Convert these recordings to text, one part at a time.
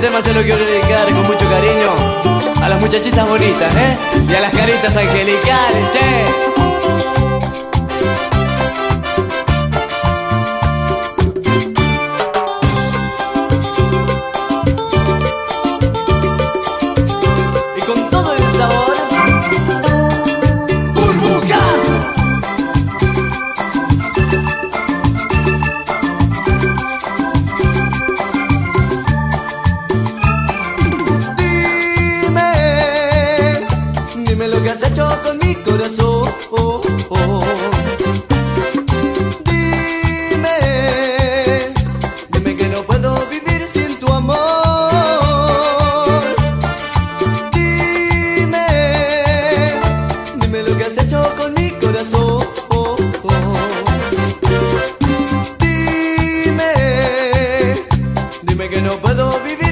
tema se lo quiero dedicar con mucho cariño a las muchachitas bonitas, ¿eh? Y a las caritas angelicales, che. lo que has hecho con mi corazón. Oh. Dime, dime que no puedo vivir sin tu amor. Dime, dime lo que has hecho con mi corazón. Oh, dime, dime que no puedo vivir.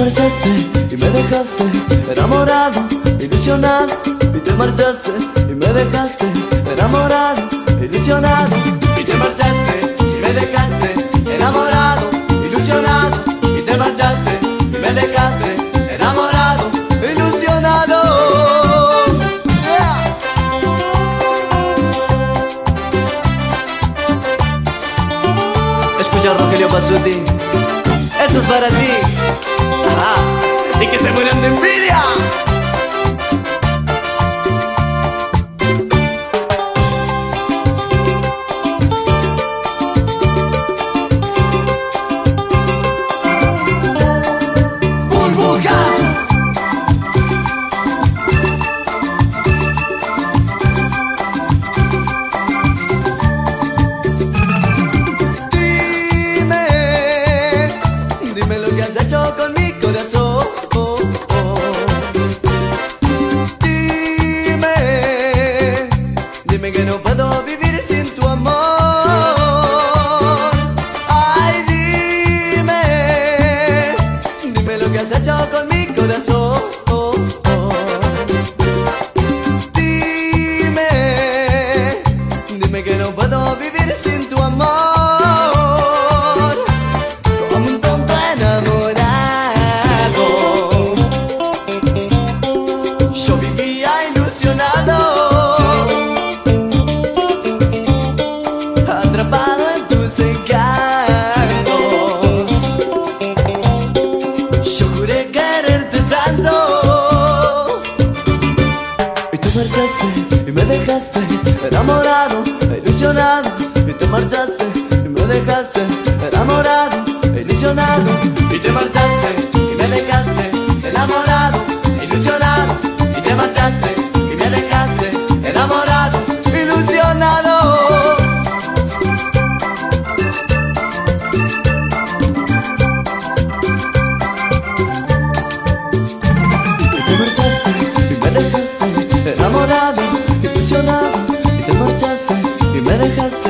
marchaste y me dejaste enamorado, ilusionado. Y te marchaste y me dejaste enamorado, ilusionado. Y te marchaste y me dejaste enamorado, ilusionado. Y te marchaste y me dejaste enamorado, ilusionado. Yeah. Escucha Rogelio Pasuti, esto es para ti. Ajá. Y que se mueran de envidia. corazón. dejaste enamorado, ilusionado y te marchaste y me dejaste enamorado, ilusionado y te marchaste. dejaste